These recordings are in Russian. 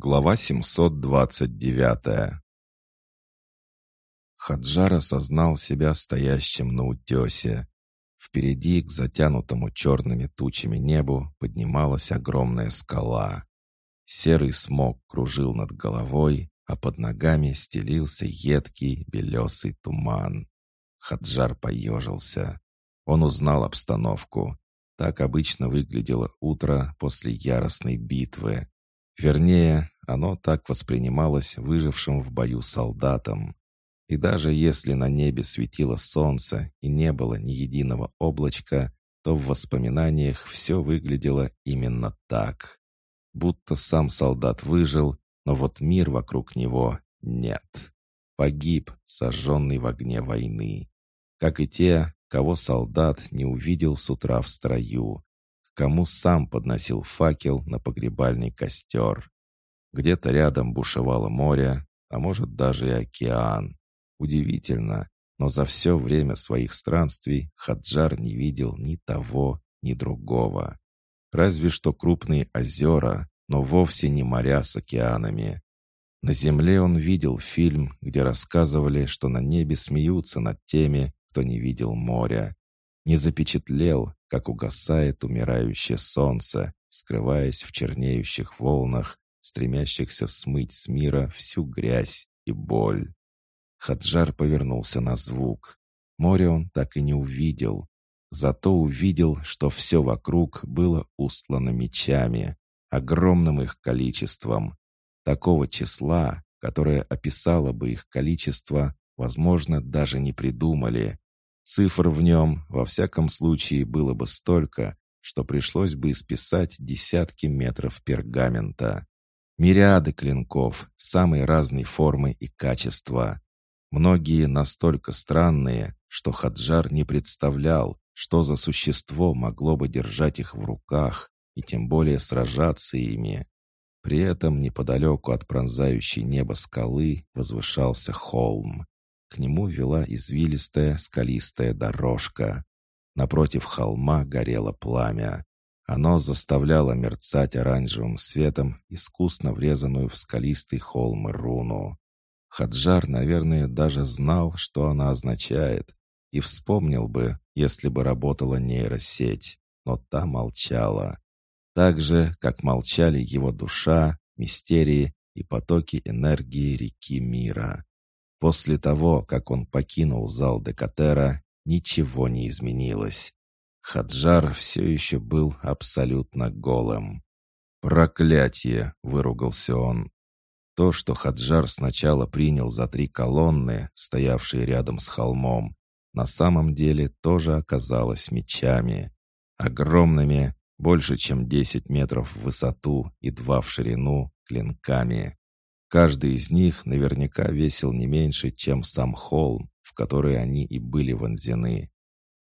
Глава 729 Хаджар осознал себя стоящим на утесе. Впереди к затянутому черными тучами небу поднималась огромная скала. Серый смог кружил над головой, а под ногами стелился едкий белесый туман. Хаджар поежился. Он узнал обстановку. Так обычно выглядело утро после яростной битвы. Вернее, оно так воспринималось выжившим в бою солдатом. И даже если на небе светило солнце и не было ни единого облачка, то в воспоминаниях все выглядело именно так. Будто сам солдат выжил, но вот мир вокруг него нет. Погиб, сожженный в огне войны. Как и те, кого солдат не увидел с утра в строю, кому сам подносил факел на погребальный костер. Где-то рядом бушевало море, а может даже и океан. Удивительно, но за все время своих странствий Хаджар не видел ни того, ни другого. Разве что крупные озера, но вовсе не моря с океанами. На земле он видел фильм, где рассказывали, что на небе смеются над теми, кто не видел моря. Не запечатлел, как угасает умирающее солнце, скрываясь в чернеющих волнах, стремящихся смыть с мира всю грязь и боль. Хаджар повернулся на звук. Море он так и не увидел. Зато увидел, что все вокруг было устлано мечами, огромным их количеством. Такого числа, которое описало бы их количество, возможно, даже не придумали. Цифр в нем, во всяком случае, было бы столько, что пришлось бы исписать десятки метров пергамента. Мириады клинков самой разной формы и качества. Многие настолько странные, что Хаджар не представлял, что за существо могло бы держать их в руках и тем более сражаться ими. При этом неподалеку от пронзающей небо скалы возвышался холм. К нему вела извилистая скалистая дорожка. Напротив холма горело пламя. Оно заставляло мерцать оранжевым светом искусно врезанную в скалистый холм руну. Хаджар, наверное, даже знал, что она означает, и вспомнил бы, если бы работала нейросеть, но та молчала. Так же, как молчали его душа, мистерии и потоки энергии реки мира. После того, как он покинул зал Декатера, ничего не изменилось. Хаджар все еще был абсолютно голым. «Проклятие!» — выругался он. То, что Хаджар сначала принял за три колонны, стоявшие рядом с холмом, на самом деле тоже оказалось мечами. Огромными, больше чем 10 метров в высоту и два в ширину, клинками. Каждый из них наверняка весил не меньше, чем сам холм, в который они и были вонзены.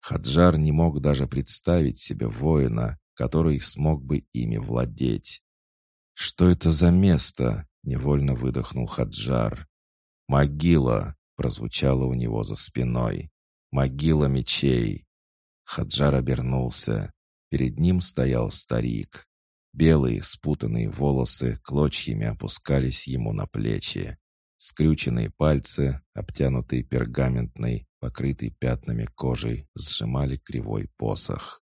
Хаджар не мог даже представить себе воина, который смог бы ими владеть. «Что это за место?» — невольно выдохнул Хаджар. «Могила!» — прозвучало у него за спиной. «Могила мечей!» Хаджар обернулся. Перед ним стоял старик. Белые спутанные волосы клочьями опускались ему на плечи. Скрюченные пальцы, обтянутые пергаментной, покрытые пятнами кожей, сжимали кривой посох.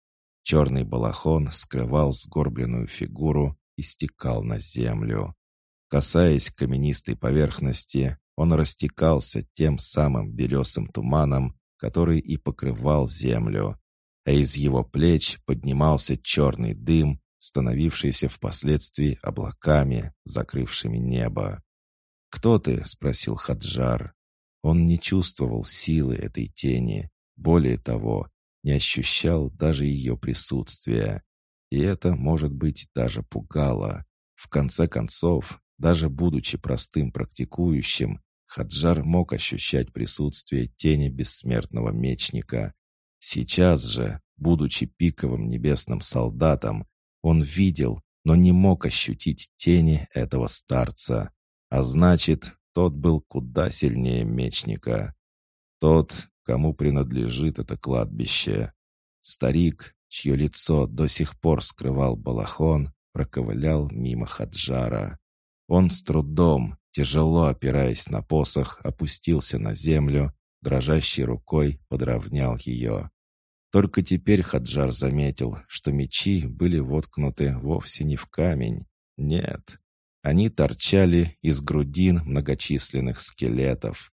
Черный балахон скрывал сгорбленную фигуру и стекал на землю. Касаясь каменистой поверхности, он растекался тем самым белесым туманом, который и покрывал землю, а из его плеч поднимался черный дым, становившиеся впоследствии облаками, закрывшими небо. «Кто ты?» — спросил Хаджар. Он не чувствовал силы этой тени, более того, не ощущал даже ее присутствия. И это, может быть, даже пугало. В конце концов, даже будучи простым практикующим, Хаджар мог ощущать присутствие тени бессмертного мечника. Сейчас же, будучи пиковым небесным солдатом, он видел, но не мог ощутить тени этого старца. А значит, тот был куда сильнее мечника. Тот, кому принадлежит это кладбище. Старик, чье лицо до сих пор скрывал балахон, проковылял мимо Хаджара. Он с трудом, тяжело опираясь на посох, опустился на землю, дрожащей рукой подровнял ее. Только теперь Хаджар заметил, что мечи были воткнуты вовсе не в камень. Нет, они торчали из грудин многочисленных скелетов.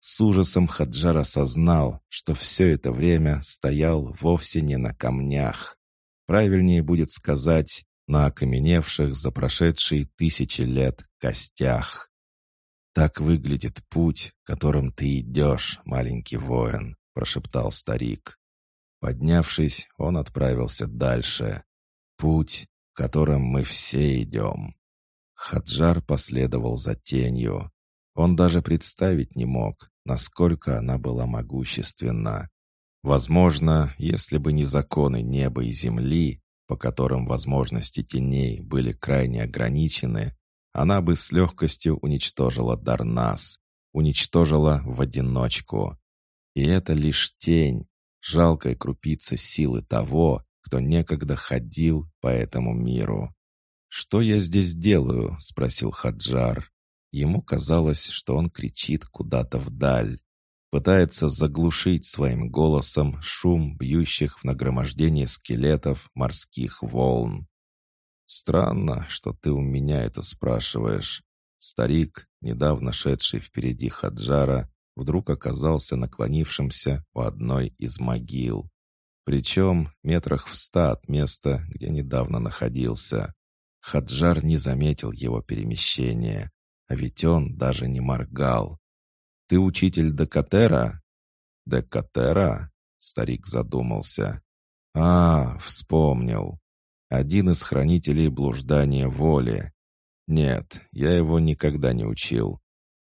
С ужасом Хаджар осознал, что все это время стоял вовсе не на камнях. Правильнее будет сказать, на окаменевших за прошедшие тысячи лет костях. «Так выглядит путь, которым ты идешь, маленький воин», — прошептал старик. Поднявшись, он отправился дальше. Путь, которым мы все идем. Хаджар последовал за тенью. Он даже представить не мог, насколько она была могущественна. Возможно, если бы не законы неба и земли, по которым возможности теней были крайне ограничены, она бы с легкостью уничтожила Дарнас, уничтожила в одиночку. И это лишь тень, жалкая крупица силы того, кто некогда ходил по этому миру. «Что я здесь делаю?» — спросил Хаджар. Ему казалось, что он кричит куда-то вдаль. Пытается заглушить своим голосом шум бьющих в нагромождении скелетов морских волн. «Странно, что ты у меня это спрашиваешь». Старик, недавно шедший впереди Хаджара, вдруг оказался наклонившимся у одной из могил. Причем метрах в ста от места, где недавно находился. Хаджар не заметил его перемещения, а ведь он даже не моргал. «Ты учитель Декатера?» «Декатера?» — старик задумался. «А, вспомнил. Один из хранителей блуждания воли. Нет, я его никогда не учил.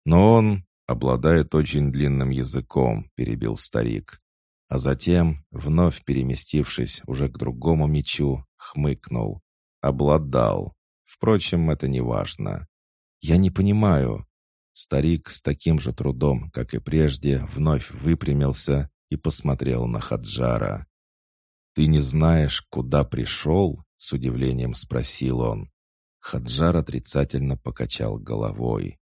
Но он обладает очень длинным языком», — перебил старик. А затем, вновь переместившись уже к другому мечу, хмыкнул. «Обладал. Впрочем, это не важно. Я не понимаю». Старик с таким же трудом, как и прежде, вновь выпрямился и посмотрел на Хаджара. «Ты не знаешь, куда пришел?» — с удивлением спросил он. Хаджар отрицательно покачал головой.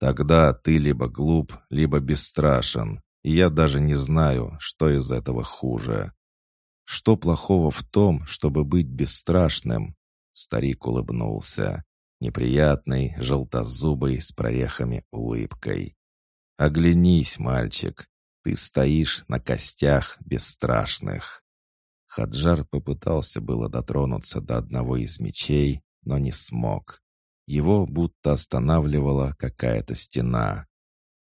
Тогда ты либо глуп, либо бесстрашен, и я даже не знаю, что из этого хуже. Что плохого в том, чтобы быть бесстрашным? Старик улыбнулся, неприятный, желтозубый, с прорехами улыбкой. Оглянись, мальчик, ты стоишь на костях бесстрашных. Хаджар попытался было дотронуться до одного из мечей, но не смог. Его будто останавливала какая-то стена.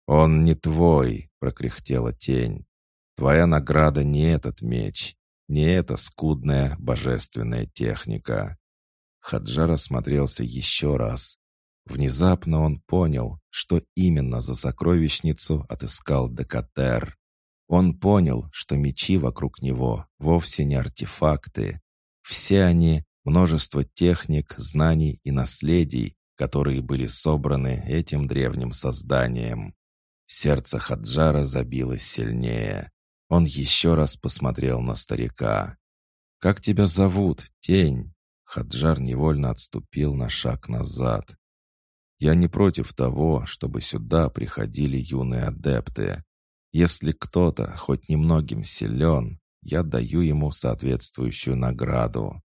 «Он не твой!» — прокряхтела тень. «Твоя награда не этот меч, не эта скудная божественная техника». Хаджар осмотрелся еще раз. Внезапно он понял, что именно за сокровищницу отыскал Декатер. Он понял, что мечи вокруг него вовсе не артефакты. Все они множество техник, знаний и наследий, которые были собраны этим древним созданием. Сердце Хаджара забилось сильнее. Он еще раз посмотрел на старика. «Как тебя зовут, тень?» Хаджар невольно отступил на шаг назад. «Я не против того, чтобы сюда приходили юные адепты. Если кто-то хоть немногим силен, я даю ему соответствующую награду.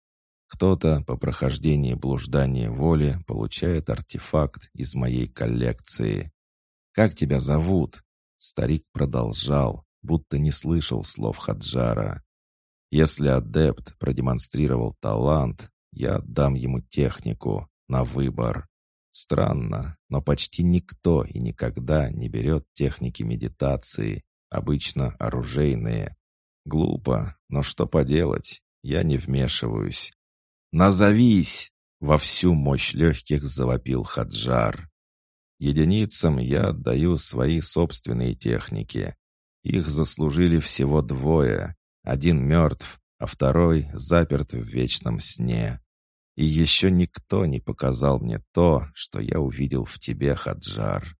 Кто-то по прохождении блуждания воли получает артефакт из моей коллекции. «Как тебя зовут?» Старик продолжал, будто не слышал слов Хаджара. «Если адепт продемонстрировал талант, я отдам ему технику на выбор. Странно, но почти никто и никогда не берет техники медитации, обычно оружейные. Глупо, но что поделать, я не вмешиваюсь. «Назовись!» — во всю мощь легких завопил Хаджар. «Единицам я отдаю свои собственные техники. Их заслужили всего двое. Один мертв, а второй заперт в вечном сне. И еще никто не показал мне то, что я увидел в тебе, Хаджар.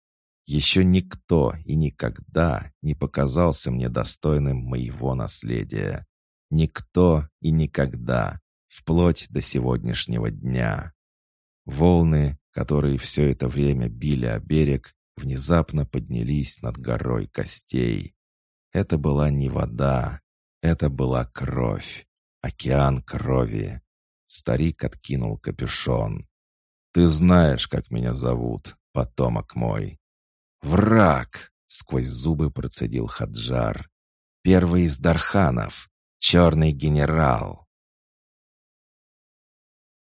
Еще никто и никогда не показался мне достойным моего наследия. Никто и никогда, вплоть до сегодняшнего дня. Волны, которые все это время били о берег, внезапно поднялись над горой костей. Это была не вода, это была кровь, океан крови. Старик откинул капюшон. «Ты знаешь, как меня зовут, потомок мой». «Враг!» — сквозь зубы процедил Хаджар. «Первый из Дарханов, черный генерал».